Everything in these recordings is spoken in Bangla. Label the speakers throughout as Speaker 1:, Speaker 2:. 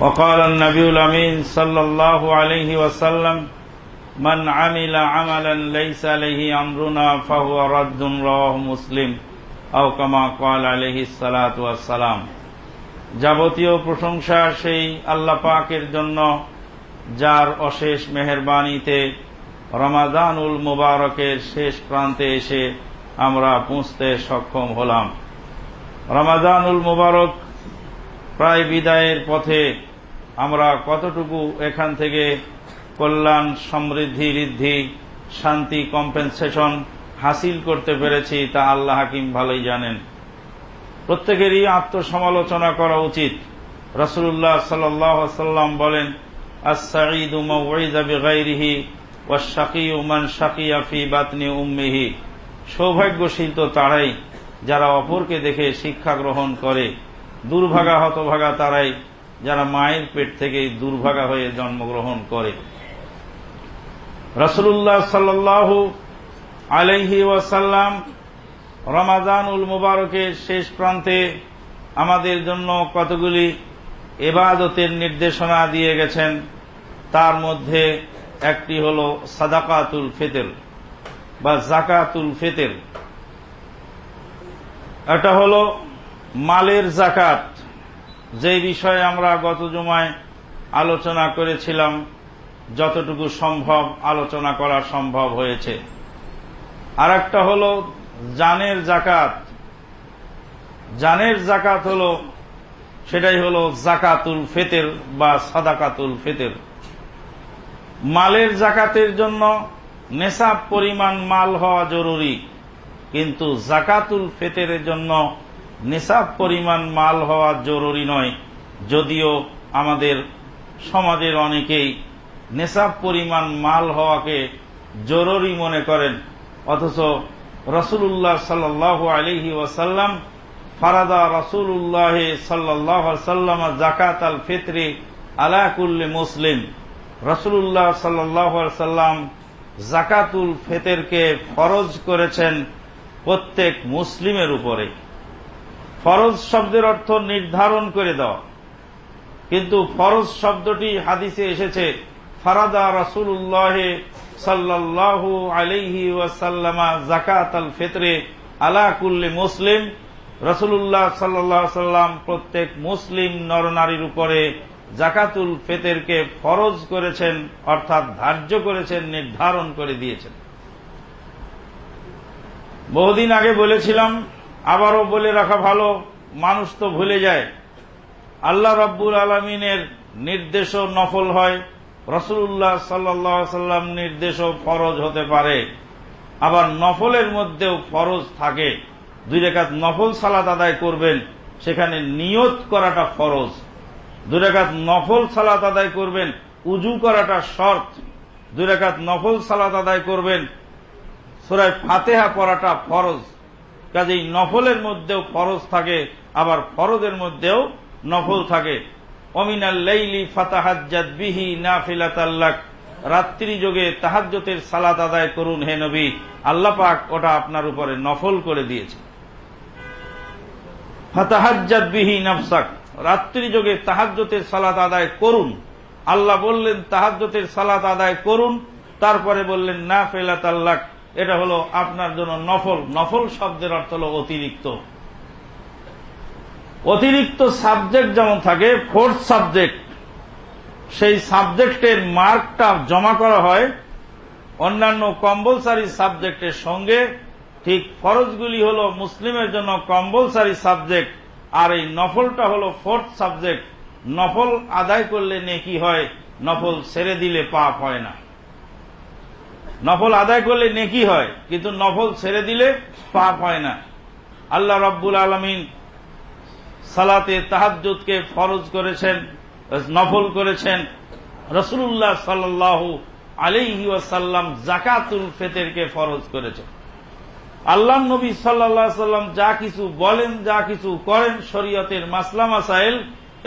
Speaker 1: وقال النبي الأمين صلى الله عليه وسلم من عمل عملا ليس عليه أمرنا فهو رد رواه مسلم أو كما قال عليه الصلاة والسلام যাবতীয় প্রশংসা সেই আল্লাহ পাকের জন্য যার অশেষ মেহরবানিতে রমাদানুল মুবারকের শেষ প্রান্তে এসে আমরা পৌঁছতে সক্ষম হলাম রমাদানুল মুবারক প্রায় বিদায়ের পথে আমরা কতটুকু এখান থেকে কল্যাণ, সমৃদ্ধি, ঋদ্ধি, শান্তি কম্পেনসেশন হাসিল করতে পেরেছি তা আল্লাহ হাকিম ভালোই জানেন। প্রত্যেকেরই আত্মসমালোচনা করা উচিত। রসুল্লাহ সাল্লাম বলেন উমান বাতনি উম্মিহি। সৌভাগ্যশীল তো তারাই যারা অপরকে দেখে শিক্ষা গ্রহণ করে। দুর্ভাগা হতভাগা তারাই যারা মায়ের পেট থেকে দুর্ভাগা হয়ে জন্মগ্রহণ করে। রসুল্লাহ সাল্লাহ আলহি ওয়াসাল্লাম রমাজানুল মুবারকের শেষ প্রান্তে আমাদের জন্য কতগুলি এবাদতের নির্দেশনা দিয়ে গেছেন, তার মধ্যে একটি হল সাদাকাতুল ফেতেল বা জাকাতুল ফেতেল এটা হল মালের জাকাত যে বিষয়ে আমরা গত জমায় আলোচনা করেছিলাম, যতটুকু সম্ভব আলোচনা করা সম্ভব হয়েছে। আর একটা হল জানের জাকাত জানের জাকাত হল, সেটাই হল জাকাতুল ফেতের বা সাদাকাতুল ফেতের। মালের জাকাতের জন্য নেশাব পরিমাণ মাল হওয়া জরুরি, কিন্তু জাকাতুল ফেতের জন্য নেশাব পরিমাণ মাল হওয়া জরুরি নয়। যদিও আমাদের সমাজের অনেকেই নেশাব পরিমাণ মাল হওয়াকে জরুরি মনে করেন, অথচ রসুল্লাহ সাল্লাহ আলহি ওয়াসাল্লাম ফারাদা রসুল্লাহ সাল্লাহ সাল্লাম জাকাত আল ফিত্রে আলাকুল্লি মুসলিম। রসুল্লাহ সাল্লাহ সাল্লাম জাকাতুল ফেতেরকে ফরজ করেছেন প্রত্যেক মুসলিমের উপরে। ফরজ শব্দের অর্থ নির্ধারণ করে দেওয়া। কিন্তু ফরজ শব্দটি হাদিসে এসেছে, ফারাদা রসুল্লাহ সাল্লাহু আলিহি ওয়াসাল্লামা জাকাত আল ফেতরে আলা কুল্লি মুসলিম। রসুল্লাহ সাল্লাহ সাল্লাম প্রত্যেক মুসলিম নরনারীর উপরে জাকাতুল ফেতেরকে ফরজ করেছেন, অর্থাৎ ধার্য করেছেন, নির্ধারণ করে দিয়েছেন। বহুদিন আগে বলেছিলাম আবারও বলে রাখা ভালো, মানুষ তো ভুলে যায়। আল্লাহ রব্বুল আলমিনের নির্দেশও নফল হয় রসুল্লাহ সাল্লাম নির্দেশও ফরজ হতে পারে। আবার নফলের মধ্যেও ফরজ থাকে। দুই রেখাত নফল সালাত আদায় করবেন, সেখানে নিয়ত করাটা ফরজ। দুই রেখাত নফল সালাত আদায় করবেন, উজু করাটা শর্ত। দুই রেখাত নফল সালাত আদায় করবেন, সুরায় ফাতেহা পড়াটা ফরজ। কাজেই নফলের মধ্যেও ফরজ থাকে, আবার ফরজের মধ্যেও নফল থাকে। অমিনাল্লাইলি ফাতাহাজ্জাদ বিহি নাফিলাতাল্লাক। রাত্রি যোগে তাহাজ্জতের সালাত আদায় করুন হে নবী। আল্লাহ পাক ওটা আপনার উপরে নফল করে দিয়েছে। ফাতাহাজ্জাদ বিহি নাফসাক। রাত্রি যোগে তাহাজ্জতের সালাত আদায় করুন। আল্লাহ বললেন তাহাজ্জতের সালাত আদায় করুন। তারপরে বললেন না ফেলাত আল্লাহ এটা হলো আপনার জন্য নফল। নফল শব্দের অর্থ হল অতিরিক্ত। অতিরিক্ত সাবজেক্ট যেমন থাকে ফোর্থ সাবজেক্ট সেই সাবজেক্টের মার্কটা জমা করা হয় অন্যান্য কম্পালসারি সাবজেক্টের সঙ্গে। ঠিক ফরজগুলি হল মুসলিমের জন্য কম্পালসারি সাবজেক্ট, আর এই নফলটা হল ফোর্থ সাবজেক্ট। নফল আদায় করলে নেকি হয়, নফল ছেড়ে দিলে পাপ হয় না। নফল আদায় করলে নেকি হয়, কিন্তু নফল ছেড়ে দিলে পাপ হয় না। আল্লাহ রব্বুল আলমিন সালাতে তাহাজুদকে ফরজ করেছেন, নফল করেছেন। রসুল্লাহ সাল্লাহ আলিহি ওয়াসাল্লাম জাকাতুল ফেতেরকে ফরজ করেছেন। আল্লাহ নবী সাল্লা সাল্লাম যা কিছু বলেন, যা কিছু করেন, শরীয়তের মাসলা মাসাইল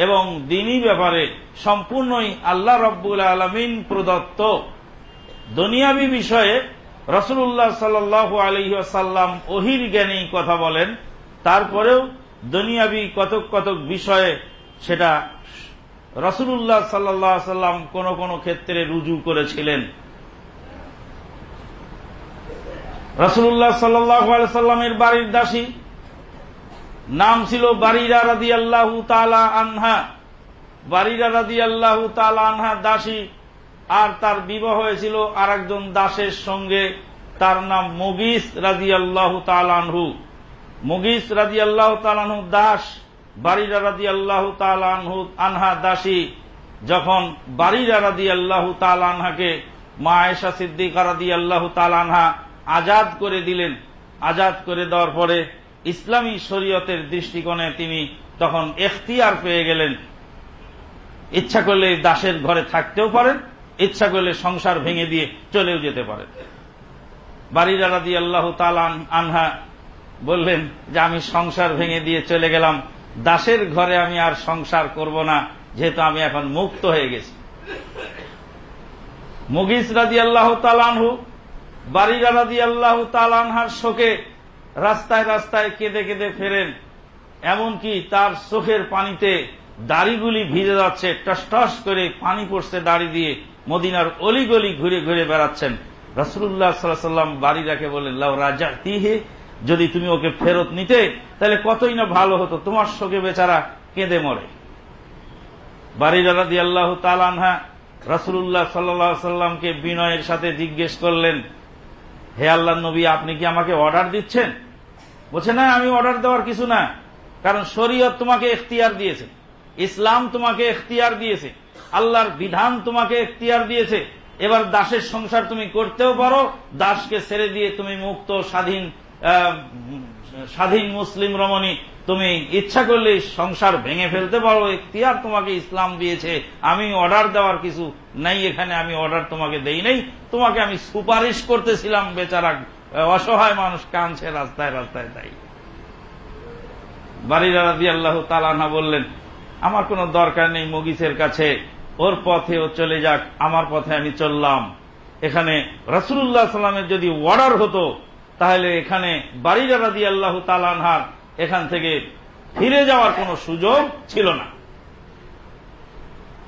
Speaker 1: এবং দিনী ব্যাপারে সম্পূর্ণই আল্লাহ রব্বুল আলমিন প্রদত্ত। দুনিয়াবি বিষয়ে রসুল্লাহ সাল্লাহ আলহিসাল্লাম ওহির জ্ঞানী কথা বলেন, তারপরেও দুনিয়াবি কতক কতক বিষয়ে সেটা রসুল্লাহ সাল্লাহ সাল্লাম কোন কোন ক্ষেত্রে রুজু করেছিলেন। রসুল্লাহ সাল্লাহ সাল্লামের বাড়ির দাসী, নাম ছিল বারিরা রাদি আল্লাহ তালা আনহা। বারিরা রাদি আল্লাহ তালা আনহা দাসী আর তার বিবাহ হয়েছিল আর একজন দাসের সঙ্গে, তার নাম মুগিস রাজি আল্লাহ তালানহু মুগিস রাজি আল্লাহ তালানহু দাস, বারিরা রাজি আল্লাহ তালানহু আনহা দাসী। যখন বারিরা রাদি আল্লাহ তালানহাকে মা আয়েশা সিদ্দিকা রাদি আল্লাহ তালানহা আজাদ করে দিলেন, আজাদ করে দেওয়ার পরে ইসলামী শরীয়তের দৃষ্টিকোণে তিনি তখন এখতিয়ার পেয়ে গেলেন। ইচ্ছা করলে দাসের ঘরে থাকতেও পারেন ইচ্ছা করলে সংসার ভেঙে দিয়ে চলেও যেতে পারে। বাড়িরা রাদি আল্লাহ তালান আনহা বললেন যে, আমি সংসার ভেঙে দিয়ে চলে গেলাম। দাসের ঘরে আমি আর সংসার করব না, যেহেতু আমি এখন মুক্ত হয়ে গেছি। মুগিস রাজি আল্লাহ তালানহু বাড়িরা রাজি আল্লাহ তালানহার শোকে রাস্তায় রাস্তায় কেঁদে কেঁদে ফেরেন। এমনকি তার চোখের পানিতে দাড়িগুলি ভিজে যাচ্ছে টস টস করে পানি পড়ছে দাড়ি দিয়ে। মদিনার অলিগলি ঘুরে ঘুরে বেড়াচ্ছেন। রসুল্লাহ সাল্লাম বাড়িরাকে বললেন লাউ রাজা তিহে যদি তুমি ওকে ফেরত নিতে, তাহলে কতই না ভালো হতো, তোমার শোকে বেচারা কেঁদে মরে। বাড়িরা রাদি আল্লাহ তালানহা রসুল্লাহ সাল্লা সাল্লামকে বিনয়ের সাথে জিজ্ঞেস করলেন, হে আল্লাহ নবী, আপনি কি আমাকে অর্ডার দিচ্ছেন? বলছে, না, আমি অর্ডার দেওয়ার কিছু না, কারণ শরীয়ত তোমাকে এখতিয়ার দিয়েছে, ইসলাম তোমাকে এখতিয়ার দিয়েছে। আল্লাহর বিধান তোমাকে এখতিয়ার দিয়েছে। এবার দাসের সংসার তুমি করতেও পারো, দাসকে ছেড়ে দিয়ে তুমি মুক্ত, স্বাধীন স্বাধীন মুসলিম রমণী। তুমি ইচ্ছা করলে সংসার ভেঙে ফেলতে পারো, এখতিয়ার তোমাকে ইসলাম দিয়েছে। আমি অর্ডার দেওয়ার কিছু নাই এখানে, আমি অর্ডার তোমাকে দেই নাই। তোমাকে আমি সুপারিশ করতেছিলাম, বেচারা অসহায় মানুষ কানছে রাস্তায় রাস্তায় তাই। বাড়িরা রাজি আল্লাহ তালানা বললেন, আমার কোনো দরকার নেই মগিসের কাছে। ওর পথে ও চলে যাক, আমার পথে আমি চললাম। এখানে রসুল্লাহ সাল্লামের যদি ওয়ার্ডার হতো, তাহলে এখানে বাড়িরা রাজি আল্লাহ তালানহার এখান থেকে ফিরে যাওয়ার কোনো সুযোগ ছিল না।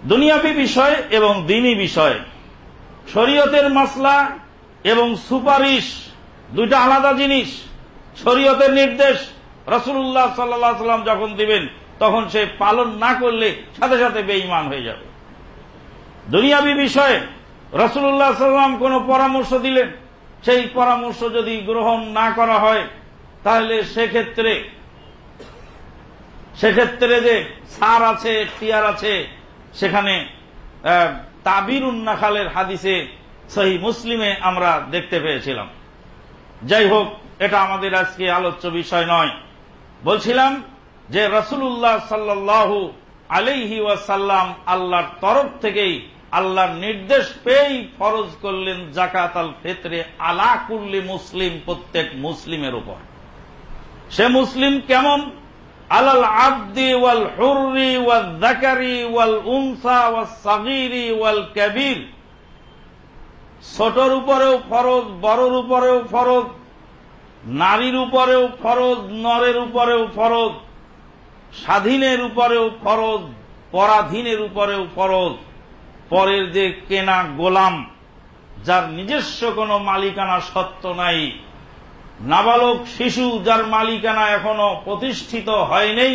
Speaker 1: দুনিয়াবী বিষয় এবং দিনী বিষয়, শরীয়তের মাসলা এবং সুপারিশ দুইটা আলাদা জিনিস। শরীয়তের নির্দেশ রসুল্লাহ সাল্লাহ সাল্লাম যখন দিবেন, তখন সে পালন না করলে সাথে সাথে বেঈমান হয়ে যাবে। দুনিয়াবী বিষয়ে রসুল্লাহ সাল্লাম কোন পরামর্শ দিলেন? সেই পরামর্শ যদি গ্রহণ না করা হয়, তাহলে সেক্ষেত্রে সেক্ষেত্রে যে সার আছে টিয়ার আছে, সেখানে তাবির উন্নাখালের হাদিসে সহি মুসলিমে আমরা দেখতে পেয়েছিলাম। যাই হোক, এটা আমাদের আজকে আলোচ্য বিষয় নয়। বলছিলাম যে রসুল্লাহ সাল্লাহ আলিহি ওয়াসাল্লাম আল্লাহর তরফ থেকেই আল্লাহর নির্দেশ পেয়েই ফরজ করলেন জাকাত আল ফেতরে আলা কুল্লি মুসলিম প্রত্যেক মুসলিমের উপর। সে মুসলিম কেমন? আলাল আব্দি ওয়াল হুররি ওয়াল জাকারি ওয়াল উনসা ওয়াল সাগিরি ওয়াল কাবির। ছোটর উপরেও ফরজ, বড়র উপরেও ফরজ, নারীর উপরেও ফরজ, নরের উপরেও ফরজ, স্বাধীনের উপরেও ফরজ, পরাধীনের উপরেও ফরজ। পরের যে কেনা গোলাম, যার নিজস্ব কোনো মালিকানা সত্য নাই, নাবালক শিশু যার মালিকানা এখনও প্রতিষ্ঠিত হয়নি,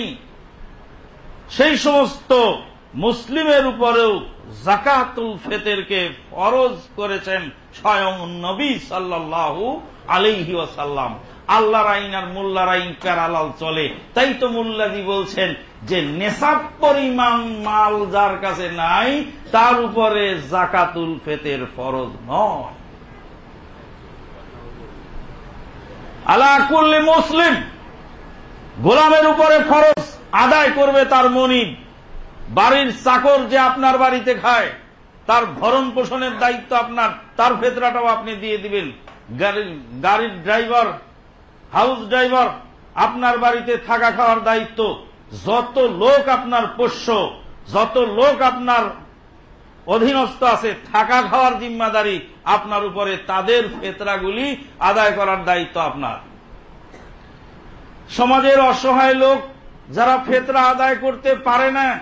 Speaker 1: সেই সমস্ত মুসলিমের উপরেও জাকাতুল ফেতেরকে ফরজ করেছেন স্বয়ং নবী সাল্লাহ আলিহি ওসাল্লাম আল্লাহর আইন আর মোল্লার আইন প্যারালাল চলে? তাই তো মোল্লাদি বলছেন যে নেশাব পরিমাণ মাল যার কাছে নাই, তার উপরে জাকাতুল ফেতের ফরজ নয়। আলা করলে মুসলিম, গোলামের উপরে ফরজ আদায় করবে তার মনিব। বাড়ির চাকর যে আপনার বাড়িতে খায়, তার ভরণ পোষণের দায়িত্ব আপনার, তার ফেতরাটাও আপনি দিয়ে দিবেন। গাড়ির ড্রাইভার হাউস ড্রাইভার, আপনার বাড়িতে থাকা খাওয়ার দায়িত্ব। যত লোক আপনার পোষ্য, যত লোক আপনার অধীনস্থ আছে, থাকা খাওয়ার জিম্মাদারি আপনার উপরে, তাদের ফেতরাগুলি আদায় করার দায়িত্ব আপনার। সমাজের অসহায় লোক, যারা ফেতরা আদায় করতে পারে না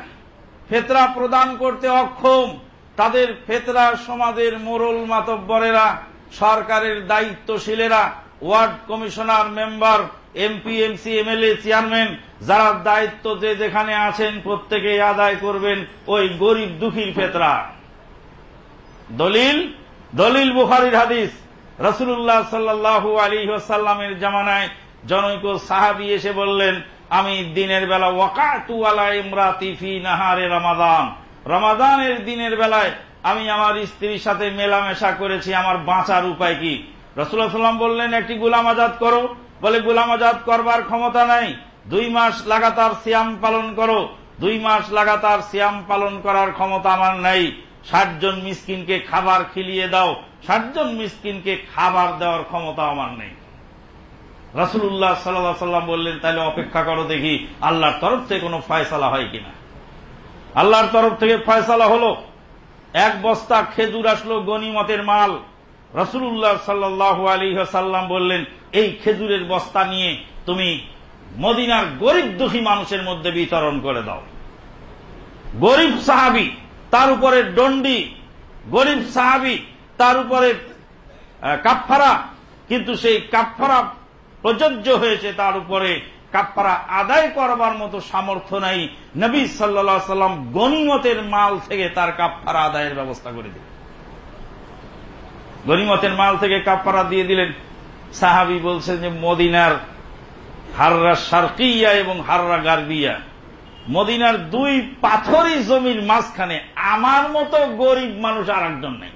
Speaker 1: ফেতরা প্রদান করতে অক্ষম, তাদের ফেতরা সমাজের মোরল মাতব্বরেরা, সরকারের দায়িত্বশীলেরা ward commissioner member, MP, MC, MLA, chairman, যারা দায়িত্ব যে যেখানে আছেন প্রত্যেকে আদায় করবেন ওই গরিব দুঃখীর ফেতরা। দলিল? দলিল বুখারির হাদিস। রসুল্লাহ সাল্লাহ আলী সাল্লামের জামানায় জনৈক সাহাবি এসে বললেন, আমি দিনের বেলা ওয়াকাতু আলা ইমরাতি ফি নাহারে রমাদান। রমাদানের দিনের বেলায় আমি আমার স্ত্রীর সাথে মেলামেশা করেছি, আমার বাঁচার উপায় কি? রসুল্লাহ সাল্লাম বললেন, একটি গুলাম আজাদ করো। বলে, গুলাম আজাদ করবার ক্ষমতা নাই। দুই মাস লাগাতার সিয়াম পালন করো। দুই মাস লাগাতার সিয়াম পালন করার ক্ষমতা আমার নাই। ষাটজন মিসকিনকে খাবার খিলিয়ে দাও। ষাটজন মিসকিনকে খাবার দেওয়ার ক্ষমতা আমার নেই। রাসুল্লাহ সাল্লাহ সাল্লাম বললেন তাহলে অপেক্ষা করো দেখি, আল্লাহর তরফ থেকে কোনো ফয়সালা হয় কিনা? আল্লাহর তরফ থেকে ফয়সালা হলো, এক বস্তা খেজুর আসলো গনিমতের মাল। রসুল্লাহ সাল্লাহ আলী সাল্লাম বললেন, এই খেজুরের বস্তা নিয়ে তুমি মদিনার গরিব দুঃখী মানুষের মধ্যে বিতরণ করে দাও। গরিব সাহাবি, তার উপরে ডন্ডি, গরিব সাহাবি, তার উপরে কাপফারা কিন্তু সেই কাপফারা প্রযোজ্য হয়েছে, তার উপরে কাপড়া আদায় করবার মতো সামর্থ্য নাই। নবী সাল্লা সাল্লাম গনিমতের মাল থেকে তার কাপড়া আদায়ের ব্যবস্থা করে দিলেন। গনিমতের মাল থেকে কাপড়া দিয়ে দিলেন। সাহাবি বলছেন যে, মদিনার হাররা সার্কিয়া এবং হাররা গার্বিয়া, মদিনার দুই পাথরি জমির মাঝখানে আমার মতো গরিব মানুষ আর একজন নেই।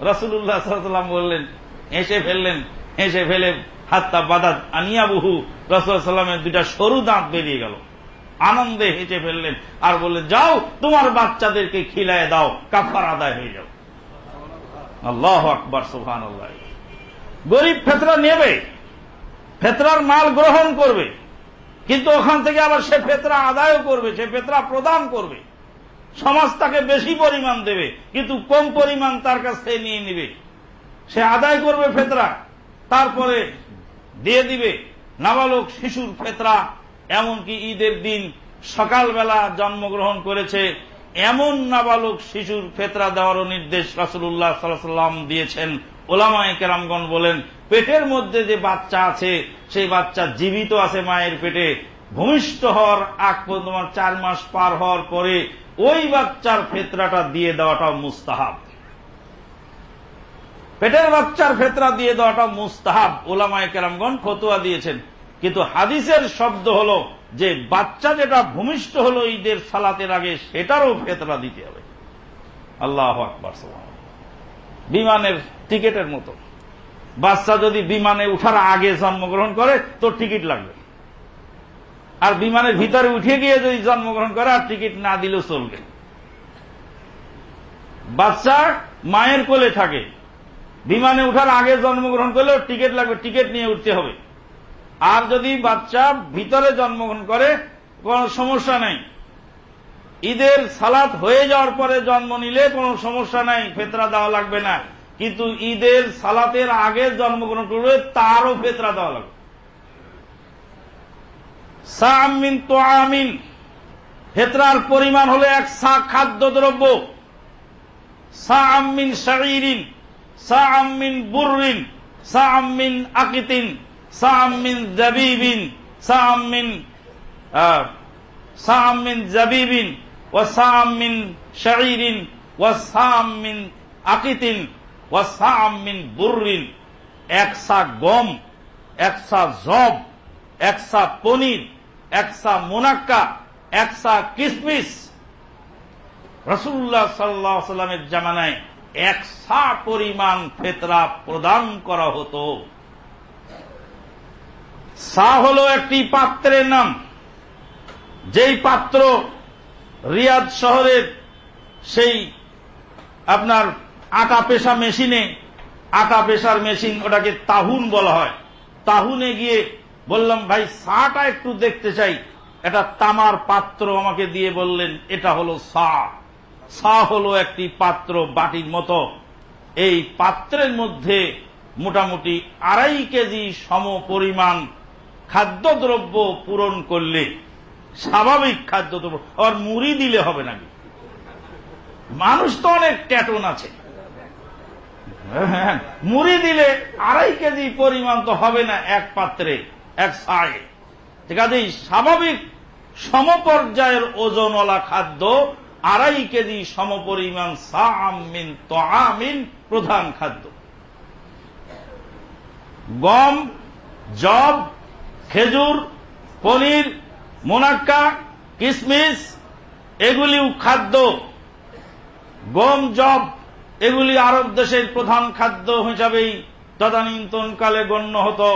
Speaker 1: রসুল্লাহ সাল্লাম বললেন এসে ফেললেন, হেসে ফেলে হাত্তা বাদাত আনিয়া বহু রসুলামের দুইটা সরু দাঁত বেরিয়ে গেল। আনন্দে হেঁচে ফেললেন আর বললেন, যাও, তোমার বাচ্চাদেরকে খিলায় দাও কাফার আদায় হয়ে যাও। আল্লাহ আকবর সুহান আল্লাহ গরিব ফেতরা নেবে, ফেতরার মাল গ্রহণ করবে, কিন্তু ওখান থেকে আবার সে ফেতরা আদায়ও করবে, সে ফেতরা প্রদান করবে। সমাজ তাকে বেশি পরিমাণ দেবে, কিন্তু কম পরিমাণ তার কাছ থেকে নিয়ে নিবে। সে আদায় করবে ফেতরা, তারপরে দিয়ে দিবে নাবালক শিশুর ফেতরা, এমনকি ঈদের দিন সকালবেলা জন্মগ্রহণ করেছে এমন নাবালক শিশুর ফেতরা দেওয়ারও নির্দেশ রাসুল্লাহ সাল্লাম দিয়েছেন। ওলামায় কেরামগণ বলেন, পেটের মধ্যে যে বাচ্চা আছে, সেই বাচ্চা জীবিত আছে মায়ের পেটে। ভূমিষ্ঠ হওয়ার আগ পর্যন্ত চার মাস পার হওয়ার পরে ওই বাচ্চার ফেতরাটা দিয়ে দেওয়াটা মুস্তাহাব। পেটের বাচ্চার ফেতরা দিয়ে দেওয়াটা মুস্তাহাব, ওলামায় কেরামগণ ফতুয়া দিয়েছেন। কিন্তু হাদিসের শব্দ হল যে বাচ্চা যেটা ভূমিষ্ঠ হল ঈদের সালাতের আগে, সেটারও ফেতরা দিতে হবে। আল্লাহ আকবর বিমানের টিকেটের মতো। বাচ্চা যদি বিমানে উঠার আগে জন্মগ্রহণ করে, তো টিকিট লাগবে। আর বিমানের ভিতরে উঠে গিয়ে যদি জন্মগ্রহণ করে, আর টিকিট না দিলেও চলবে। বাচ্চা মায়ের কোলে থাকে। বিমানে উঠার আগে জন্মগ্রহণ করলেও টিকিট লাগবে, টিকিট নিয়ে উঠতে হবে। আর যদি বাচ্চা ভিতরে জন্মগ্রহণ করে, কোন সমস্যা নেই। ঈদের সালাত হয়ে যাওয়ার পরে জন্ম নিলে কোনো সমস্যা নাই, ফেতরা দেওয়া লাগবে না। কিন্তু ঈদের সালাতের আগে জন্মগ্রহণ করবে তারও ফেতরা দেওয়া লাগবে। সামিন তো আমিন ফেতরার পরিমাণ হলো এক সা খাদ্য দ্রব্য সা আমিন শাহরিন সামিন বুরিন সামিন আকিতিন। সামিন জাবিবিন সামিন সামিন জাবিবিন ও সামিন ও সামিন আকিতিন ও সামিন বুরিন একসা গম একসা জব একসা পনির একসা মোনাক্কা একসা কিসমিস। রসুল্লাহ সাল্লাহ সাল্লামের জামানায় এক সা পরিমাণ ফেতরা প্রদান করা হতো। সা হল একটি পাত্রের নাম। যেই পাত্র রিয়াদ শহরের সেই আপনার আটা পেশা মেশিনে, আটা পেশার মেশিন ওটাকে তাহুন বলা হয়। তাহুনে গিয়ে বললাম, ভাই, সাটা একটু দেখতে চাই। এটা তামার পাত্র আমাকে দিয়ে বললেন, এটা হলো সা। সা হল একটি পাত্র বাটির মতো। এই পাত্রের মধ্যে মোটামুটি আড়াই কেজি সম পরিমাণ খাদ্যদ্রব্য পূরণ করলে স্বাভাবিক খাদ্য তো আবার মুড়ি দিলে হবে নাকি মানুষ তো অনেক ট্যাটন আছে। হ্যাঁ, মুড়ি দিলে আড়াই কেজি পরিমাণ তো হবে না এক পাত্রে এক সাড়ে কাজেই স্বাভাবিক সমপর্যায়ের ওজনওয়ালা খাদ্য আড়াই কেজি সমপরিমাণ সামিন আমিন প্রধান খাদ্য। গম জব খেজুর, পনির, মোনাক্কা, কিসমিস এগুলিও খাদ্য গম জব এগুলি আরব দেশের প্রধান খাদ্য হিসাবেই তদানীন্তনকালে গণ্য হতো।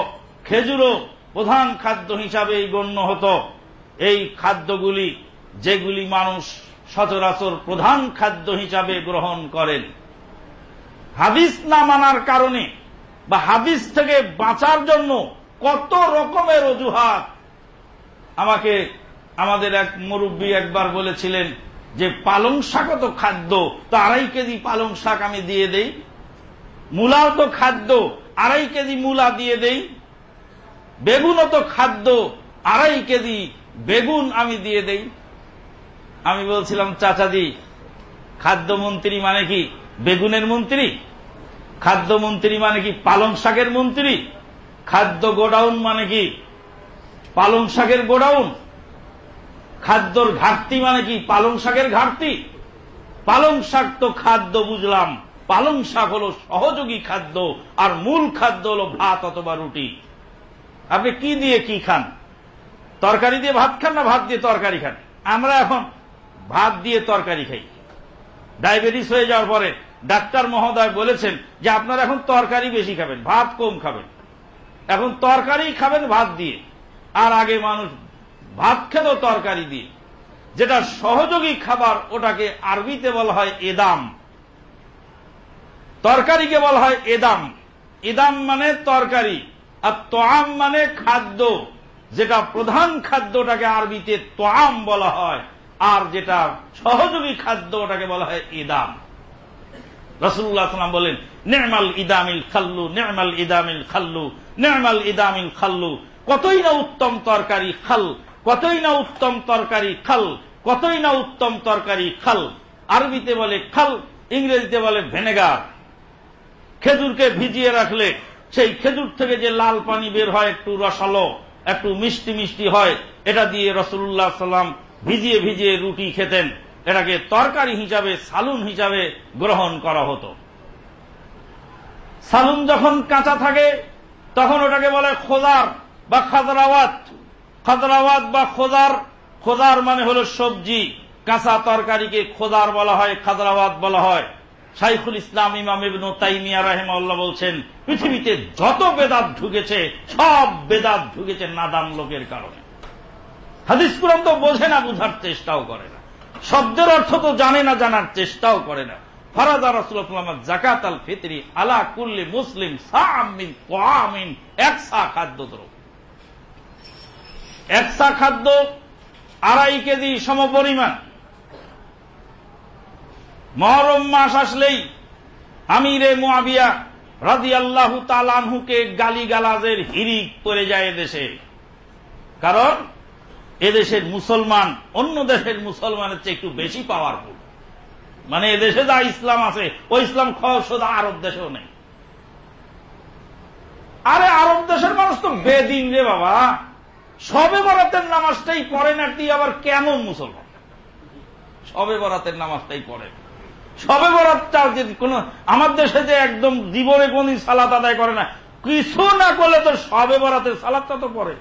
Speaker 1: খেজুরও প্রধান খাদ্য হিসাবেই গণ্য হতো। এই খাদ্যগুলি, যেগুলি মানুষ সচরাচর প্রধান খাদ্য হিসাবে গ্রহণ করেন। হাদিস না মানার কারণে বা হাদিস থেকে বাঁচার জন্য কত রকমের অজুহাত। আমাকে আমাদের এক মুরব্বী একবার বলেছিলেন যে পালং শাকও তো খাদ্য, তো আড়াই কেজি পালং শাক আমি দিয়ে দেই। মূলাও তো খাদ্য, আড়াই কেজি মূলা দিয়ে দেই। বেগুনও তো খাদ্য, আড়াই কেজি বেগুন আমি দিয়ে দেই। আমি বলছিলাম চাচাদি খাদ্যমন্ত্রী মানে কি? বেগুনের মন্ত্রী? খাদ্যমন্ত্রী মানে কি পালং শাকের মন্ত্রী? খাদ্য গোডাউন মানে কি? পালং শাকের গোডাউন? খাদ্যর ঘাটতি মানে কি? পালং শাকের ঘাটতি? পালং শাক তো খাদ্য বুঝলাম। পালং শাক হল সহযোগী খাদ্য, আর মূল খাদ্য হল ভাত অথবা রুটি। আপনি কি দিয়ে কি খান? তরকারি দিয়ে ভাত খান না ভাত দিয়ে তরকারি খান? আমরা এখন ভাত দিয়ে তরকারি খাই। ডায়াবেটিস হয়ে যাওয়ার পরে ডাক্তার মহোদয় বলেছেন যে আপনারা এখন তরকারি বেশি খাবেন, ভাত কম খাবেন। এখন তরকারি খাবেন ভাত দিয়ে। আর আগে মানুষ ভাত খেত তরকারি দিয়ে। যেটা সহযোগী খাবার, ওটাকে আরবিতে বলা হয় এদাম। তরকারিকে বলা হয় এদাম। এদাম মানে তরকারি, আর তোয়াম মানে খাদ্য। যেটা প্রধান খাদ্যটাকে আরবিতে তোয়াম বলা হয়, আর যেটা সহযোগী খাদ্য, ওটাকে বলা হয় ইদাম রসুল্লাহ সাল্লাম বলেন, নেমাল ইদামিল খাল্লু, নেমাল ইদামিল খাল্লু, নেমাল ইদামিল খাল্লু, কতই না উত্তম তরকারি খাল, কতই না উত্তম তরকারি খাল, কতই না উত্তম তরকারি খাল। আরবিতে বলে খাল, ইংরেজিতে বলে ভেনেগার। খেজুরকে ভিজিয়ে রাখলে সেই খেজুর থেকে যে লাল পানি বের হয়, একটু রসালো, একটু মিষ্টি মিষ্টি হয়, এটা দিয়ে রসুল্লাহ সাল্লাম ভিজিয়ে ভিজিয়ে রুটি খেতেন। এটাকে তরকারি হিসাবে, সালুন হিসাবে গ্রহণ করা হতো। সালুন যখন কাঁচা থাকে, তখন ওটাকে বলে খোদার বা খাদরাওয়াত খাদরাওয়াত বা খোদার খোদার মানে হল সবজি। কাঁচা তরকারিকে খোদার বলা হয় খাদরাওয়াত বলা হয়। শাইখুল ইসলাম ইমাম ইবনু তাইমিয়া রাহেমাল্লাহ বলছেন, পৃথিবীতে যত বেদাত ঢুকেছে, সব বেদাত ঢুকেছে নাদাম লোকের কারণে। হাদিস কুরাম তো বোঝে না, বুঝার চেষ্টাও করে না। শব্দের অর্থ তো জানে না, জানার চেষ্টাও করে না। ফরাদা রসুল্লাহ জাকাত আল ফিতরি আলা কুল্লি মুসলিম সামিন কোয়ামিন একসা খাদ্য দ্রব্য। একসা খাদ্য আড়াই কেজি সমপরিমাণ। মহরম মাস আসলেই আমিরে মোয়াবিয়া রাজি আল্লাহ তালানহুকে গালি গালাজের হিরিক পড়ে যায় দেশে। কারণ এদেশের মুসলমান, অন্য দেশের মুসলমানের চেয়ে একটু বেশি পাওয়ারফুল মানে এদেশে যা ইসলাম আছে ওই ইসলাম সোজা আরব দেশেও নেই। আরে আরব দেশের মানুষ তো বেদিন রে বাবা। সবে বরাতের নামাজটাই পড়ে না, তুই আবার কেমন মুসলমান? সবে বরাতের নামাজটাই পড়ে। সবে বরাতটা যদি কোন, আমার দেশে যে একদম জীবনে কোন সালাত আদায় করে না, কিছু না করলে তো সবে বরাতের সালাদটা তো পড়ে।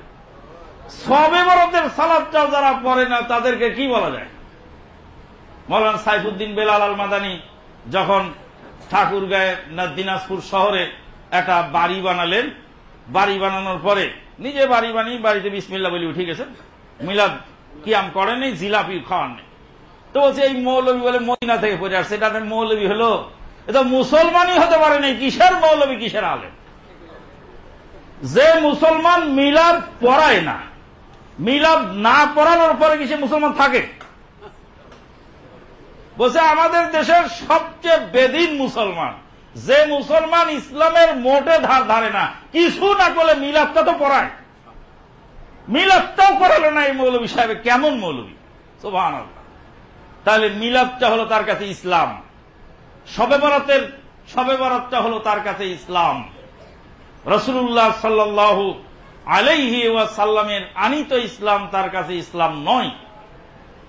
Speaker 1: সবে বরতের সালাদটাও যারা পড়ে না, তাদেরকে কি বলা যায়? মৌলান সাইফুদ্দিন বেলাল আল মাদানি যখন ঠাকুর গায়ে দিনাজপুর শহরে একটা বাড়ি বানালেন, বাড়ি বানানোর পরে নিজে বাড়ি বানিয়ে বাড়িতে বিসমিল্লা বলি উঠে গেছেন। মিলাদ কিয়াম করেনি জিলাপি খাওয়ান নেই। তো বলছে, এই মৌলবী বলে মদিনা থেকে পড়ে আসছে এটা মৌলবী হলো এটা মুসলমানই হতে পারে নাই, কিসের মৌলবী, কিসের আলেম? যে মুসলমান মিলাদ পড়ায় না মিলাদ না পড়ানোর পরে কি সে মুসলমান থাকে? বলছে, আমাদের দেশের সবচেয়ে বেদিন মুসলমান। যে মুসলমান ইসলামের মোটে ধার ধারে না, কিছু না করলে মিলাদটা তো পড়ায়। মিলাদটাও করালো না এই মৌলবী সাহেব কেমন মৌলবী? সোভান তাহলে মিলাদটা হলো তার কাছে ইসলাম। সবে বরাতের সবে বরাতটা হলো তার কাছে ইসলাম। রসুল্লাহ সাল্লাহ আলাইহি ওয়াসাল্লামের আনিত ইসলাম তার কাছে ইসলাম নয়।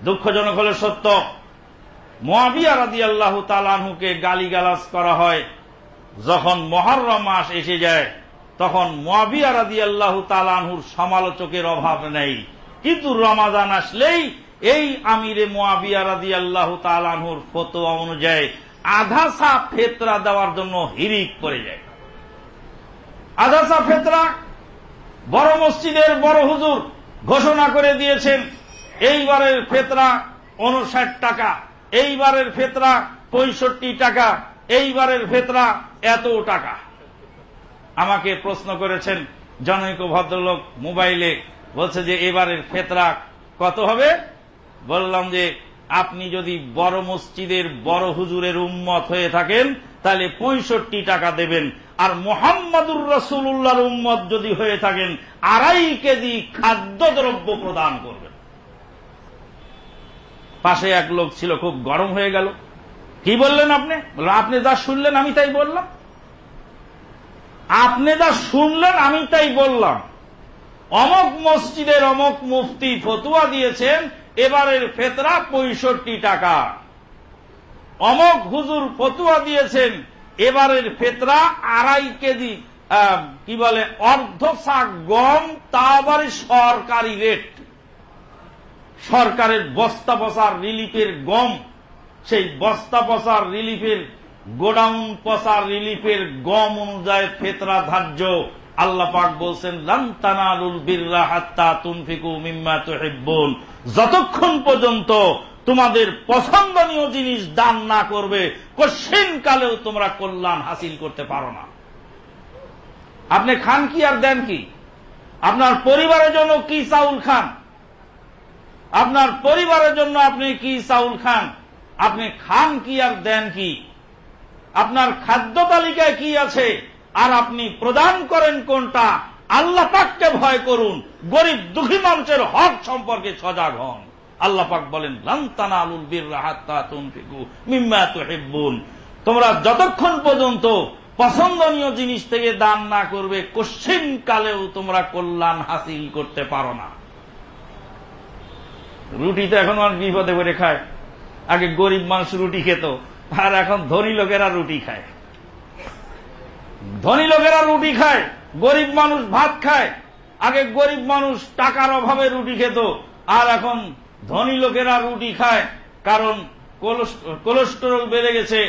Speaker 1: দুঃখজনক হলে সত্য। মহাবিয়া রাদি আল্লাহ তালানহুকে গালিগালাজ করা হয়। যখন মহরম মাস এসে যায়, তখন মহাবিয়া রাদি আল্লাহ তালানহুর সমালোচকের অভাব নেই। কিন্তু রমাদান আসলেই এই আমিরে মোয়াবিয়া রাদি আল্লাহ তালানহুর ফতোয়া অনুযায়ী আধা আধাসা ফেতরা দেওয়ার জন্য হিরিক করে যায়। আধা আধাসা ফেতরা বড় মসজিদের বড় হুজুর ঘোষণা করে দিয়েছেন, এইবারের ফেতরা উনষাট টাকা, এইবারের ফেতরা পঁয়ষট্টি টাকা, এইবারের ফেতরা এত টাকা। আমাকে প্রশ্ন করেছেন, জনৈক ভদ্রলোক মোবাইলে বলছে যে এবারের ফেতরা কত হবে? বললাম যে আপনি যদি বড় মসজিদের বড় হুজুরের উম্মত হয়ে থাকেন, তাহলে পঁয়ষট্টি টাকা দেবেন। আর মোহাম্মদুর রসুল্লাহর উম্মত যদি হয়ে থাকেন, আড়াই কেজি খাদ্যদ্রব্য প্রদান করবেন। পাশে এক লোক ছিল, খুব গরম হয়ে গেল। কি বললেন আপনি? আপনি যা শুনলেন, আমি তাই বললাম। আপনি যা শুনলেন, আমি তাই বললাম। অমক মসজিদের অমক মুফতি ফতুয়া দিয়েছেন, এবারের ফেতরা পঁয়ষট্টি টাকা। অমক হুজুর ফতুয়া দিয়েছেন এবারের ফেতরা আড়াই কেজি কি বলে অর্ধ শাক গম, তা সরকারি রেট। সরকারের বস্তা পচার রিলিফের গম, সেই বস্তা পচার রিলিফের, গোডাউন পচার রিলিফের গম অনুযায়ী ফেতরা ধার্য। আল্লাহ পাক বলছেন লান্তানালুল বিররা হাত্তা তুনফিকু মিম্মা যতক্ষণ পর্যন্ত তোমাদের পছন্দনীয় জিনিস দান না করবে কশিন কালেও তোমরা কল্যাণ হাসিল করতে পারো না। আপনি খান কি আর দেন কি? আপনার পরিবারের জন্য কি চাউল খান? আপনার পরিবারের জন্য আপনি কি চাউল খান? আপনি খান কি আর দেন কি? আপনার খাদ্য তালিকায় কি আছে? আর আপনি প্রদান করেন কোনটা? আল্লাহ পাককে ভয় করুন, গরিব দুঃখী মানুষের হক সম্পর্কে সজাগ হন। আল্লাহ পাক বলেন লান্তানা আলুল বীর রাহাত্তা তুমফিকু মিম্মা তুহিব্বুন। তোমরা যতক্ষণ পর্যন্ত পছন্দনীয় জিনিস থেকে দান না করবে, কশ্চিন কালেও তোমরা কল্যাণ হাসিল করতে পারো না। রুটি তো এখন অনেক বিপদে করে খায়। আগে গরিব মানুষ রুটি খেত, আর এখন ধনী লোকেরা রুটি খায়। ধনী লোকেরা রুটি খায়, গরিব মানুষ ভাত খায়। আগে গরিব মানুষ টাকার অভাবে রুটি খেত, আর এখন ধনী লোকেরা রুটি খায়, কারণ কোলেস্টেরল বেড়ে গেছে,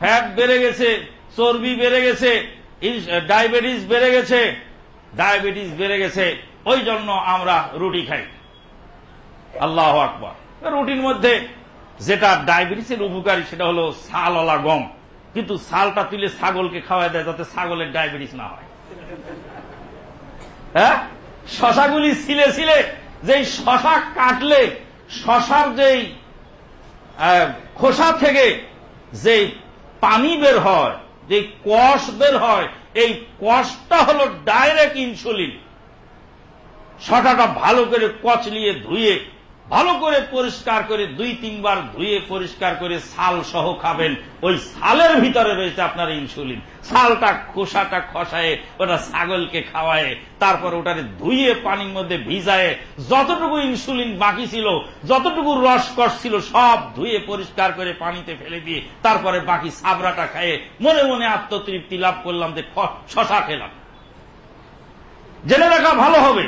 Speaker 1: ফ্যাট বেড়ে গেছে, চর্বি বেড়ে গেছে ডায়াবেটিস বেড়ে গেছে, ডায়াবেটিস বেড়ে গেছে, ওই জন্য আমরা রুটি খাই। আল্লাহ আকবর। রুটির মধ্যে যেটা ডায়াবেটিসের উপকারী, সেটা হলো সালওয়ালা গম। কিন্তু সালটা তুলে ছাগলকে খাওয়াই দেয় যাতে ছাগলের ডায়াবেটিস না হয়। হ্যাঁ? শশাগুলি ছিলে ছিলে যেই শশা কাটলে শশার যেই খোসা থেকে যে পানি বের হয় যে কষ বের হয়, এই কষটা হল ডাইরেক্ট ইনসুলিন। শটাটা ভালো করে কচলিয়ে ধুয়ে ভালো করে পরিষ্কার করে দুই তিনবার ধুয়ে পরিষ্কার করে সাল সহ খাবেন। ওই সালের ভিতরে রয়েছে আপনার ইনসুলিন। সালটা খোসাটা খসায়, ওটা ছাগলকে খাওয়ায়, তারপর ওটারে ধুয়ে পানির মধ্যে ভিজায়, যতটুকু ইনসুলিন বাকি ছিল, যতটুকু রস কষ ছিল, সব ধুয়ে পরিষ্কার করে পানিতে ফেলে দিয়ে, তারপরে বাকি সাবরাটা খায়ে মনে মনে আত্মতৃপ্তি লাভ করলাম যে শশা খেলাম। জেনে রাখা ভালো হবে।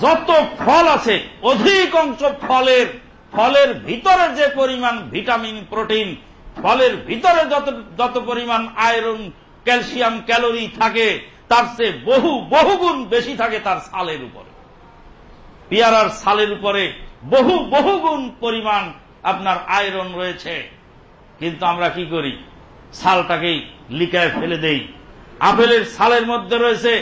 Speaker 1: যত ফল আছে অধিকাংশ ফলের ফলের ভিতরে যে পরিমাণ ভিটামিন, প্রোটিন, ফলের ভিতরে যত যত পরিমাণ আয়রন, ক্যালসিয়াম, ক্যালোরি থাকে, তার চেয়ে বহু বহুগুণ বেশি থাকে তার সালের উপরে। পিয়ারার সালের উপরে বহু বহুগুণ পরিমাণ আপনার আয়রন রয়েছে। কিন্তু আমরা কি করি? সালটাকেই লিকায় ফেলে দেই। আপেলের সালের মধ্যে রয়েছে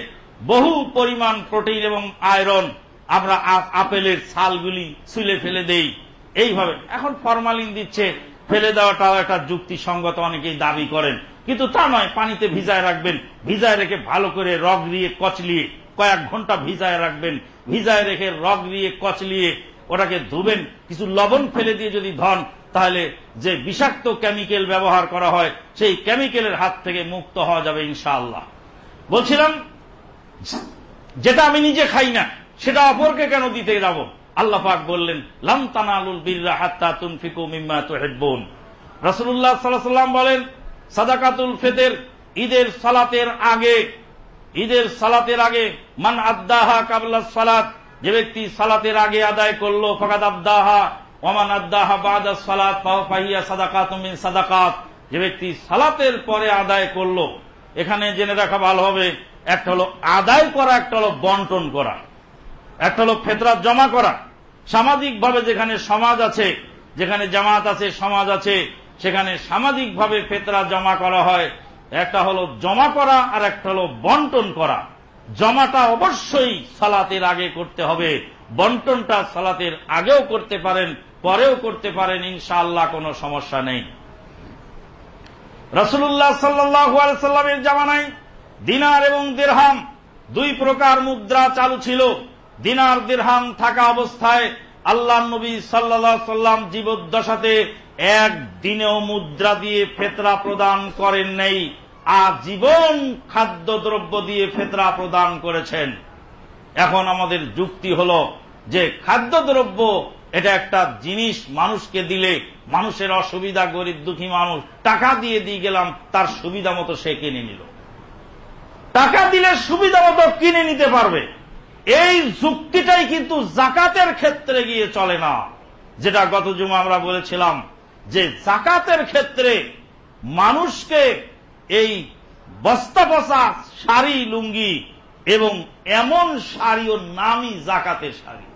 Speaker 1: বহু পরিমাণ প্রোটিন এবং আয়রন আমরা আপেলের ছালগুলি ছুলে ফেলে দেই। এইভাবে এখন ফরমালিন দিচ্ছে, ফেলে দেওয়াটাও একটা যুক্তিসঙ্গত, অনেকেই দাবি করেন। কিন্তু তা নয়, পানিতে ভিজায় রাখবেন। ভিজায় রেখে ভালো করে রগ দিয়ে কচলিয়ে, কয়েক ঘণ্টা ভিজায় রাখবেন। ভিজায় রেখে রগ দিয়ে কচলিয়ে ওটাকে ধুবেন। কিছু লবণ ফেলে দিয়ে যদি ধন, তাহলে যে বিষাক্ত কেমিক্যাল ব্যবহার করা হয়, সেই কেমিক্যালের হাত থেকে মুক্ত হওয়া যাবে ইনশাআল্লাহ। বলছিলাম যেটা আমি নিজে খাই না, সেটা অপরকে কেন দিতে যাব? আল্লাহ পাক বললেন, লাম তানালুল বিররা হাত্তা তুনফিকু মিম্মা তুহিব্বুন। রাসূলুল্লাহ সাল্লাল্লাহু আলাইহি সাল্লাম বলেন, সাদাকাতুল ফিতর, ঈদের সালাতের আগে, ঈদের সালাতের আগে, মান আদ্দাহা কাবলা সালাত, যে ব্যক্তি সালাতের আগে আদায় করল, ফাকাদ আদ্দাহা ওমান আদ্দাহা বাদা সালাত ফাহিয়া সাদাকাতুম মিন সাদাকাত। যে ব্যক্তি সালাতের পরে আদায় করল, এখানে জেনে রাখা ভালো হবে একটা হলো আদায় করা, একটা হলো বন্টন করা। একটা হলো ফেতরাত জমা করা। সামাজিকভাবে যেখানে সমাজ আছে, যেখানে জামাত আছে, সমাজ আছে, সেখানে সামাজিকভাবে ফেতরা জমা করা হয়। একটা হলো জমা করা আর একটা হলো বন্টন করা। জমাটা অবশ্যই সালাতের আগে করতে হবে। বন্টনটা সালাতের আগেও করতে পারেন, পরেও করতে পারেন, ইনশাআল্লাহ কোনো সমস্যা নেই। রসুল্লাহ সাল্লাহ সাল্লামের জামানায় দিনার এবং দেরহাম, দুই প্রকার মুদ্রা চালু ছিল। দিনার দেরহাম থাকা অবস্থায় আল্লাহ নবী সাল্লাহ সাল্লাম জীবদ্দশাতে এক দিনেও মুদ্রা দিয়ে ফেতরা প্রদান করেন নেই আজীবন খাদ্যদ্রব্য দিয়ে ফেতরা প্রদান করেছেন। এখন আমাদের যুক্তি হল যে খাদ্যদ্রব্য এটা একটা জিনিস মানুষকে দিলে মানুষের অসুবিধা, গরিব দুঃখী মানুষ টাকা দিয়ে দিয়ে গেলাম, তার সুবিধা মতো সে কিনে নিল। টাকা দিলে সুবিধা মতো কিনে নিতে পারবে। এই যুক্তিটাই কিন্তু জাকাতের ক্ষেত্রে গিয়ে চলে না। যেটা গত জুমা আমরা বলেছিলাম যে জাকাতের ক্ষেত্রে মানুষকে এই বস্তা বসা শাড়ি, লুঙ্গি এবং এমন শাড়ি ও নামই জাকাতের শাড়ি।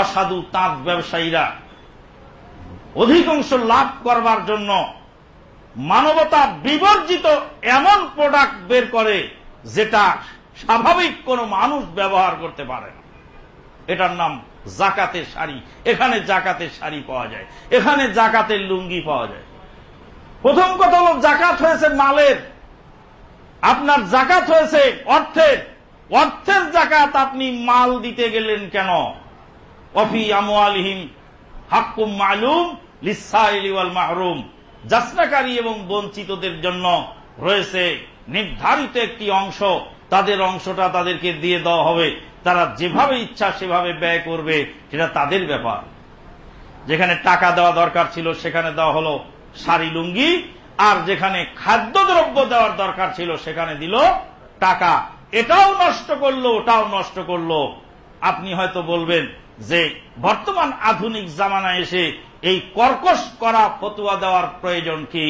Speaker 1: অসাধু তাঁত ব্যবসায়ীরা অধিকাংশ লাভ করবার জন্য মানবতা বিবর্জিত এমন প্রোডাক্ট বের করে যেটা স্বাভাবিক কোন মানুষ ব্যবহার করতে পারে না। এটার নাম জাকাতের শাড়ি। এখানে জাকাতের শাড়ি পাওয়া যায়। এখানে জাকাতের লুঙ্গি পাওয়া যায়। প্রথম কথা হল, জাকাত হয়েছে মালের। আপনার জাকাত হয়েছে অর্থের। অর্থের জাকাত আপনি মাল দিতে গেলেন কেন? অফি আমিহিম হাক্কুম মালুম লিসাইল মাহরুম। যাচনাকারী এবং বঞ্চিতদের জন্য রয়েছে নির্ধারিত একটি অংশ। তাদের অংশটা তাদেরকে দিয়ে দেওয়া হবে। তারা যেভাবে ইচ্ছা সেভাবে ব্যয় করবে, সেটা তাদের ব্যাপার। যেখানে টাকা দেওয়া দরকার ছিল, সেখানে দেওয়া হলো শাড়ি লুঙ্গি। আর যেখানে খাদ্যদ্রব্য দেওয়ার দরকার ছিল, সেখানে দিল টাকা। এটাও নষ্ট করল, ওটাও নষ্ট করল। আপনি হয়তো বলবেন যে, বর্তমান আধুনিক জামানা এসে এই কর্কশ করা ফতুয়া দেওয়ার প্রয়োজন কি?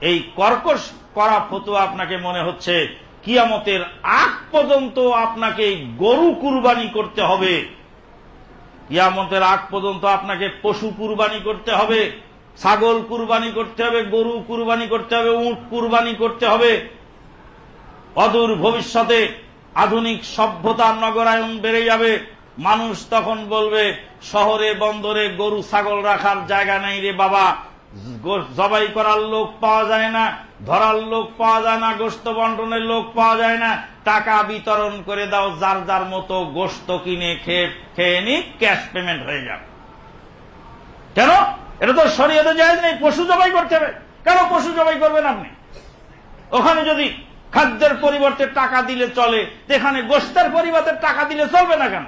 Speaker 1: এই কর্কশ করা ফতুয়া আপনাকে মনে হচ্ছে কিয়ামতের আগ পর্যন্ত আপনাকে গরু কুরবানি করতে হবে। কিয়ামতের আগ পর্যন্ত আপনাকে পশু কুরবানি করতে হবে, ছাগল কুরবানি করতে হবে, গরু কুরবানি করতে হবে, উঁট কুরবানি করতে হবে। অদূর ভবিষ্যতে আধুনিক সভ্যতার নগরায়ন বেড়ে যাবে। মানুষ তখন বলবে, শহরে, বন্দরে গরু, ছাগল রাখার জায়গা নেই রে বাবা। জবাই করার লোক পাওয়া যায় না, ধরার লোক পাওয়া যায় না গোস্ত বন্টনের লোক পাওয়া যায় না। টাকা বিতরণ করে দাও, যার যার মতো গোস্ত কিনে খেয়ে খেয়ে নি ক্যাশ পেমেন্ট হয়ে যাবে। কেন? এটা তো শরীয়তে যায় নেই, পশু জবাই করতে হবে। কেন পশু জবাই করবেন আপনি? ওখানে যদি খাদ্যের পরিবর্তে টাকা দিলে চলে এখানে গোস্তের পরিবর্তে টাকা দিলে চলবে না কেন?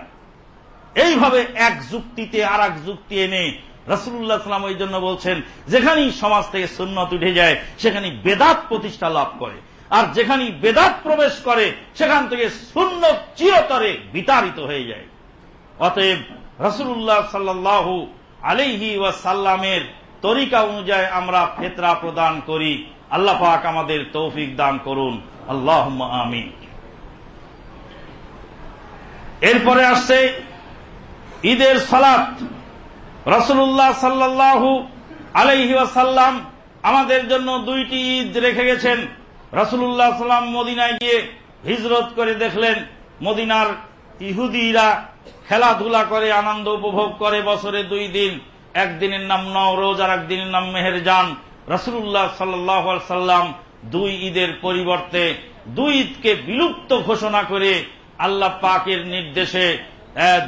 Speaker 1: এইভাবে এক যুক্তিতে আর এক যুক্তি এনে রসুল্লাহ সাল্লাম ওই জন্য বলছেন, যেখানেই সমাজ থেকে সুন্নত উঠে যায় সেখানে বেদাত প্রতিষ্ঠা লাভ করে। আর যেখানে বেদাত প্রবেশ করে, সেখান থেকে শূন্য চিরতরে বিতাড়িত হয়ে যায়। অতএব রসুল্লাহ সাল্লাহ আলিহি ওয়াসাল্লামের তরিকা অনুযায়ী আমরা ফেতরা প্রদান করি। আল্লাহ পাক আমাদের তৌফিক দান করুন। আল্লাহ আমিন। এরপরে আসছে ঈদের সালাত। রসুল্লাহ সাল্লাহু আলাইহি ওয়াসাল্লাম আমাদের জন্য দুইটি ঈদ রেখে গেছেন। রসুল্লাহ সাল্লাম মদিনায় গিয়ে হিজরত করে দেখলেন, মদিনার ইহুদিরা খেলাধুলা করে, আনন্দ উপভোগ করে বছরে দুই দিন। একদিনের নাম নওরোজ আর একদিনের নাম মেহেরজান। রসুল্লাহ সাল্লাহ সাল্লাম দুই ঈদের পরিবর্তে দুই ঈদকে বিলুপ্ত ঘোষণা করে আল্লাহ পাকের নির্দেশে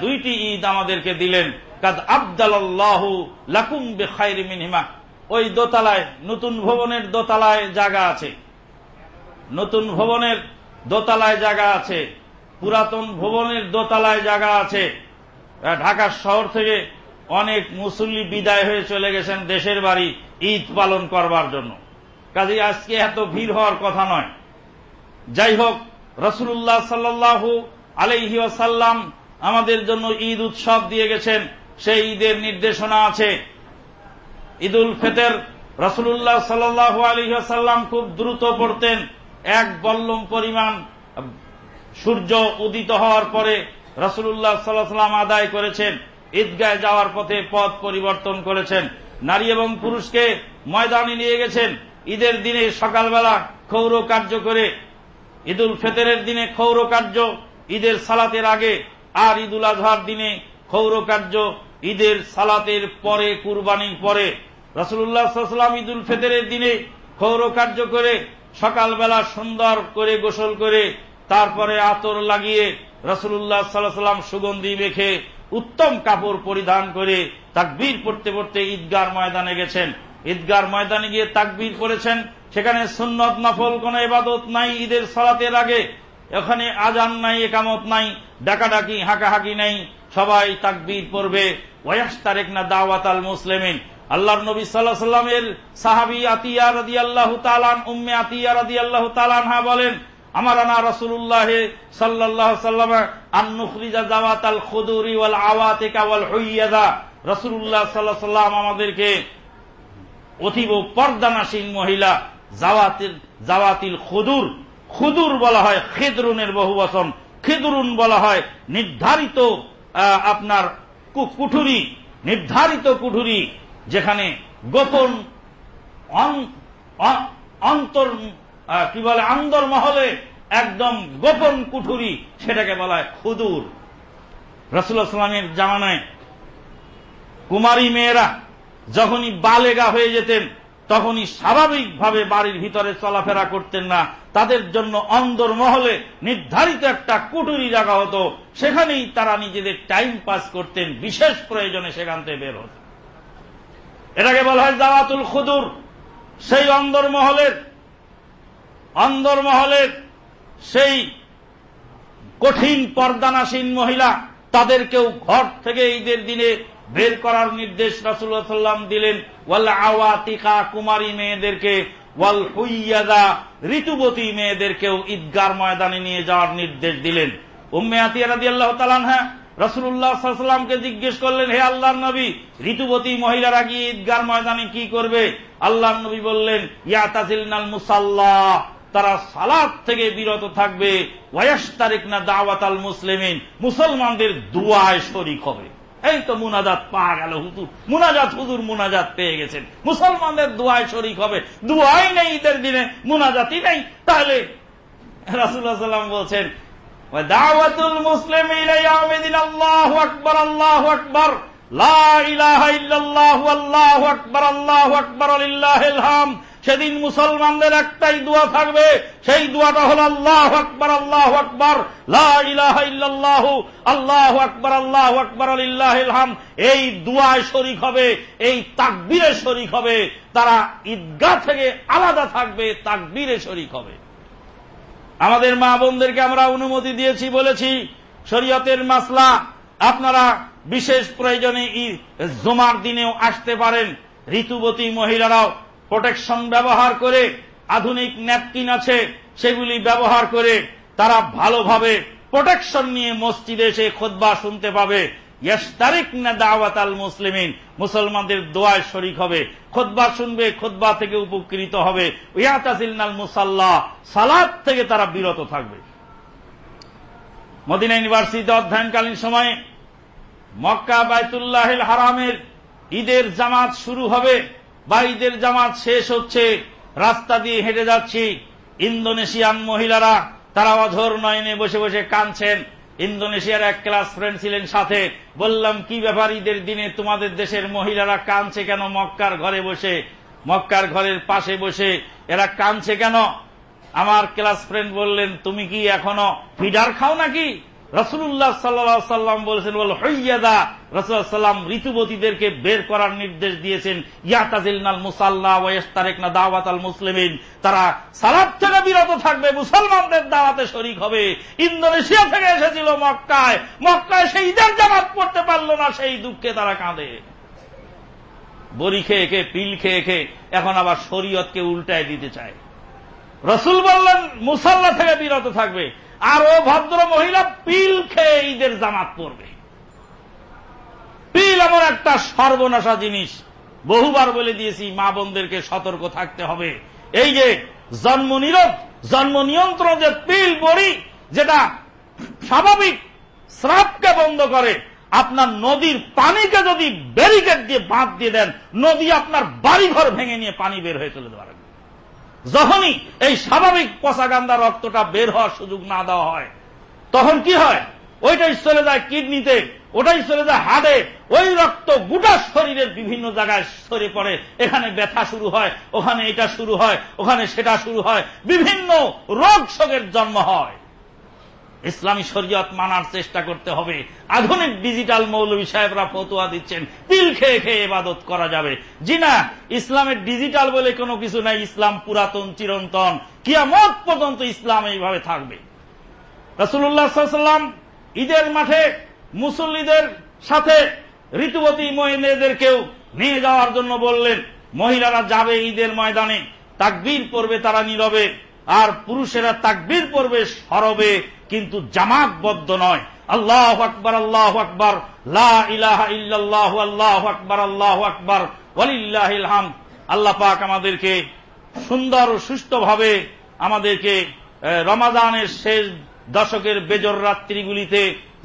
Speaker 1: দুইটি ঈদ আমাদেরকে দিলেন। কাদ আবদাল্লাহ লাকুম বেখাইরি মিনহিমা। ওই দোতলায়, নতুন ভবনের দোতলায় জায়গা আছে। নতুন ভবনের দোতলায় জায়গা আছে। পুরাতন ভবনের দোতলায় জায়গা আছে। ঢাকা শহর থেকে অনেক মুসল্লি বিদায় হয়ে চলে গেছেন দেশের বাড়ি ঈদ পালন করবার জন্য। কাজে আজকে এত ভিড় হওয়ার কথা নয়। যাই হোক রসুল্লাহ সাল্লাহু আলাইহি ওয়াসাল্লাম আমাদের জন্য ঈদ উৎসব দিয়ে গেছেন, সেই ঈদের নির্দেশনা আছে। ঈদুল ফেতের রসুল্লাহ সাল্লাহু আলাইহি ওয়াসাল্লাম খুব দ্রুত পড়তেন। এক বল্লম পরিমাণ সূর্য উদিত হওয়ার পরে রসুল্লাহ সাল্লাম আদায় করেছেন। ঈদগায় যাওয়ার পথে পথ পরিবর্তন করেছেন। নারী এবং পুরুষকে ময়দানে নিয়ে গেছেন। ঈদের দিনে সকালবেলা ক্ষৌর কার্য করে, ঈদুল ফেতরের দিনে ক্ষৌর কার্য, ঈদের সালাতের আগে আর ঈদুল আজহার দিনে ক্ষৌর কার্য, ঈদের সালাতের পরে, কুরবানির পরে। রসুল্লাহ সাল্লাম ঈদুল ফেতরের দিনে ক্ষৌর কার্য করে, সকালবেলা সুন্দর করে গোসল করে, তারপরে আতর লাগিয়ে রসুল্লাহ সাল্লাহ সাল্লাম সুগন্ধি মেখে উত্তম কাপড় পরিধান করে তাকবীর পড়তে পড়তে ঈদগার ময়দানে গেছেন। ঈদগার ময়দানে গিয়ে তাকবীর করেছেন সেখানে সুন্নত নফল কোন ইবাদত নাই ঈদের সালাতের আগে। ওখানে আজান নাই, একামত নাই, ডাকাডাকি, হাঁকাহাঁকি নাই, সবাই তাকবীর পড়বে। ওয়াস তারেক না দাওয়াত আল মুসলিমিন। আল্লাহর নবী সাল্লাহ সাল্লামের সাহাবি আতিয়া রাদি আল্লাহ তালান উম্মে আতিয়া রাদি আল্লাহ তালানহা বলেন, আমার আনা রসুল্লাহ সাল্লাহ সাল্লাম আন্নুখরিজা জাওয়াত আল খুদুরি ওয়াল আওয়াতিকা ওয়াল হুইয়াদা রসুল্লাহ সাল্লাহ সাল্লাম আমাদেরকে অতীব পর্দানাসীন মহিলা, জাওয়াতিল জাওয়াতিল খুদুর খুদুর বলা হয়, খেদরুনের বহু বচন। খেদরুন বলা হয়, নির্ধারিত আপনার কুঠুরি, নির্ধারিত কুঠুরি, যেখানে গোপন অন্তর কি বলে, আন্দর মহলে একদম গোপন কুঠুরি, সেটাকে বলা হয় খুদুর। রসুল্লাহ সাল্লামের জামানায় কুমারী মেয়েরা যখনই বালেগা হয়ে যেতেন তখনই স্বাভাবিকভাবে বাড়ির ভিতরে চলাফেরা করতেন না। তাদের জন্য অন্দর মহলে নির্ধারিত একটা কুটুরি রাখা হতো। সেখানেই তারা নিজেদের টাইম পাস করতেন। বিশেষ প্রয়োজনে সেখান থেকে বের হতেন এটাকে বলা হয় দাওয়াতুল খুদুর। সেই অন্দর মহলের অন্দর মহলের সেই কঠিন পর্দানাসীন মহিলা, তাদেরকেও ঘর থেকে ঈদের দিনে বের করার নির্দেশ রাসুল্লাহ সাল্লাম দিলেন, ওয়াল আওয়াতিকা কুমারী মেয়েদেরকে, ওয়াল হুইয়াদা ঋতুবতী মেয়েদেরকেও ঈদগার ময়দানে নিয়ে যাওয়ার নির্দেশ দিলেন। উম্মে আতিয়া রাদি আল্লাহ তালান হ্যাঁ রসুল্লাহ সাল্লামকে জিজ্ঞেস করলেন, হে আল্লাহর নবী, ঋতুবতী মহিলারা কি ঈদগার ময়দানে কি করবে? আল্লাহর নবী বললেন ইয়া তাজিলনাল মুসাল্লাহ তারা সালাদ থেকে বিরত থাকবে ওয়াস তারিক না দাওয়াত আল মুসলিমিন, মুসলমানদের দুয়ায় শরিক হবে। এই তো মুনাজাত পাওয়া গেল, হুজুর। মুনাজাত হুজুর মুনাজাত পেয়ে গেছেন। মুসলমানদের দোয়ায় শরিক হবে। দোয়াই নেই ঈদের দিনে, মুনাজাতই নেই। তাহলে রাসুল্লাহ সাল্লাম বলছেন দাওয়াতুল মুসলিম ইলাইয়াউমিদিন আল্লাহু আকবার আল্লাহু আকবার। সেদিন মুসলমানদের একটাই দোয়া থাকবে। সেই দোয়াটা হল আল্লাহ আকবর আল্লাহ আকবর। লাহ আল্লাহ আকবর আল্লাহ আকবর আলিল্লাহাম এই দুয়ায় শরিক হবে, এই তাকবীরে শরিক হবে। তারা ঈদগাহ থেকে আলাদা থাকবে, তাকবীরে শরিক হবে। আমাদের মা বোনদেরকে আমরা অনুমতি দিয়েছি, বলেছি, শরীয়তের মাসলা আপনারা বিশেষ প্রয়োজনে জুমার দিনেও আসতে পারেন ঋতুবতী মহিলারাও। প্রোটেকশন ব্যবহার করে আধুনিক ন্যাপকিন আছে, সেগুলি ব্যবহার করে তারা ভালোভাবে প্রোটেকশন নিয়ে মসজিদে এসে খোদবা শুনতে পাবে। দাওয়াত আল মুসলিমিন, মুসলমানদের দোয়ায় শরিক হবে। খোদবা শুনবে খোদবা থেকে উপকৃত হবে। ইয়াতাজিলনাল মুসাল্লাহ সালাদ থেকে তারা বিরত থাকবে। মদিনা ইউনিভার্সিটিতে অধ্যয়নকালীন সময়ে মক্কা বাইতুল্লাহিল হারামের ঈদের জামাত শুরু হবে। বা ঈদের জামাত শেষ হচ্ছে, রাস্তা দিয়ে হেঁটে যাচ্ছি। ইন্দোনেশিয়ান মহিলারা, তারা অঝোর নয়নে বসে বসে কাঁদছেন। ইন্দোনেশিয়ার এক ক্লাস ফ্রেন্ড ছিলেন সাথে। বললাম, কি ব্যাপার ঈদের দিনে তোমাদের দেশের মহিলারা কাঁদছে কেন মক্কার ঘরে বসে? মক্কার ঘরের পাশে বসে এরা কাঁদছে কেন? আমার ক্লাস ফ্রেন্ড বললেন, তুমি কি এখনও ফিডার খাও নাকি? রসুল্লাহ সাল্লাহ সাল্লাম বলেছেন বল হইয়াদা রসুল্লাহ সাল্লাম ঋতুবতীদেরকে বের করার নির্দেশ দিয়েছেন ইয়াতাজিলনাল মুসাল্লাহ ওয়েস্তারেক না দাওয়াত আল মুসলিমিন তারা সালাদ থেকে বিরত থাকবে, মুসলমানদের দাওয়াতে শরিক হবে। ইন্দোনেশিয়া থেকে এসেছিল মক্কায় মক্কায় সেই ঈদের জামাত পড়তে পারল না, সেই দুঃখে তারা কাঁদে। বড়ি খেয়ে খেয়ে, পিল খেয়ে খেয়ে এখন আবার শরীয়তকে উল্টায় দিতে চায়। রসুল বললেন, মুসাল্লা থেকে বিরত থাকবে আর ও ভদ্র মহিলা পিল খেয়ে ঈদের জামাত পড়বে পিল এমন একটা সর্বনাশা জিনিস। বহুবার বলে দিয়েছি, মা বোনদেরকে সতর্ক থাকতে হবে। এই যে জন্ম নিরোধ, জন্ম নিয়ন্ত্রণ যে পিল বড়ি, যেটা স্বাভাবিক, স্রাবকে বন্ধ করে, আপনার নদীর পানিকে যদি ব্যারিকেড দিয়ে বাঁধ দিয়ে দেন, নদী আপনার বাড়িঘর ভেঙে নিয়ে পানি বের হয়ে চলে দেওয়ার যখনই এই স্বাভাবিক পচাগান্দা রক্তটা বের হওয়ার সুযোগ না দেওয়া হয়, তখন কি হয়? ওইটাই চলে যায় কিডনিতে, ওটাই চলে যায় হাড়ে, ওই রক্ত গোটা শরীরের বিভিন্ন জায়গায় সরে পড়ে। এখানে ব্যথা শুরু হয়, ওখানে এটা শুরু হয়, ওখানে সেটা শুরু হয়। বিভিন্ন রোগ শোকের জন্ম হয়। ইসলামী শরীয়ত মানার চেষ্টা করতে হবে। আধুনিক ডিজিটাল মৌলবী সাহেবরা ফতুয়া দিচ্ছেন, তিল খেয়ে খেয়ে ইবাদত করা যাবে। জি না, ইসলামের ডিজিটাল বলে কোনো কিছু নাই, ইসলাম পুরাতন, চিরন্তন। কিয়ামত পর্যন্ত ইসলাম এইভাবে থাকবে। রসুল্লাহাম ঈদের মাঠে মুসল্লিদের সাথে ঋতুবতী মহিলাদেরকেও নিয়ে যাওয়ার জন্য বললেন, মহিলারা যাবে ঈদের ময়দানে, তাকবীর পড়বে তারা নীরবে। আর পুরুষেরা তাকবির পড়বে সরবে, কিন্তু জামাতবদ্ধ নয়। আল্লাহ আকবর আল্লাহ আকবর, লা ইলাহা ইল্লাল্লাহু, আল্লাহ আকবর আল্লাহ আকবর, ওয়ালিল্লাহিল আল্লাহ পাক আমাদেরকে সুন্দর ও সুস্থভাবে আমাদেরকে রমাদানের শেষ দশকের বেজর রাত্রিগুলিতে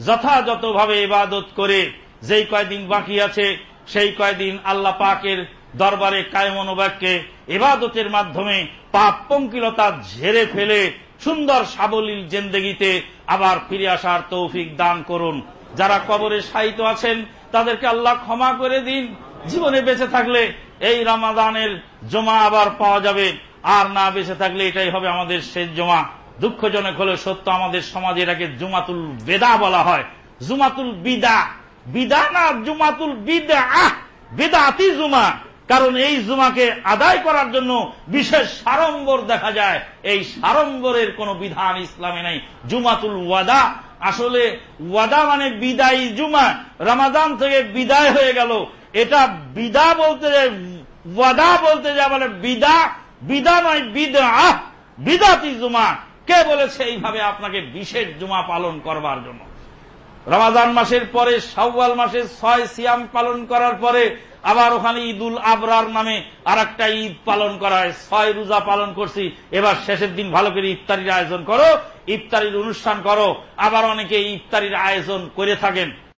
Speaker 1: যথাযথভাবে ইবাদত করে, যেই কয়দিন বাকি আছে, সেই কয়দিন আল্লাহ পাকের দরবারে কায়মনোবাক্যে এবাদতের মাধ্যমে পাপ পঙ্কিলতা ঝেড়ে ফেলে সুন্দর সাবলীল জেন্দেগিতে আবার ফিরে আসার তৌফিক দান করুন। যারা কবরে সাহিত্য আছেন, তাদেরকে আল্লাহ ক্ষমা করে দিন। জীবনে বেঁচে থাকলে এই রামাদানের জমা আবার পাওয়া যাবে। আর না বেঁচে থাকলে এটাই হবে আমাদের শেষ জমা। দুঃখজনক হলে সত্য, আমাদের সমাজে এটাকে জুমাতুল বেদা বলা হয়। জুমাতুল বিদা। বিদা না জুমাতুল বিদা বেদাতি জুমা। কারণ এই জুমাকে আদায় করার জন্য বিশেষ সারম্বর দেখা যায়। এই সারম্বরের কোন বিধান ইসলামে নেই। জুমাতুল ওয়াদা, আসলে ওয়াদা মানে বিদায়ী জুমা। রামাদান থেকে বিদায় হয়ে গেল। এটা বিদা বলতে ওয়াদা বলতে যা বলে বিদা বিদা নয় বিদা বিদাতি জুমা। কে বলেছে এইভাবে আপনাকে বিশেষ জুমা পালন করবার জন্য? রমাদান মাসের পরে সাউয়াল মাসের ছয় সিয়াম পালন করার পরে আবার ওখানে ঈদুল আবরার নামে আর একটা ঈদ পালন করা হয় ছয় রোজা পালন করছি। এবার শেষের দিন ভালো করে ইফতারির আয়োজন করো, ইফতারির অনুষ্ঠান করো। আবার অনেকে ইফতারির আয়োজন করে থাকেন।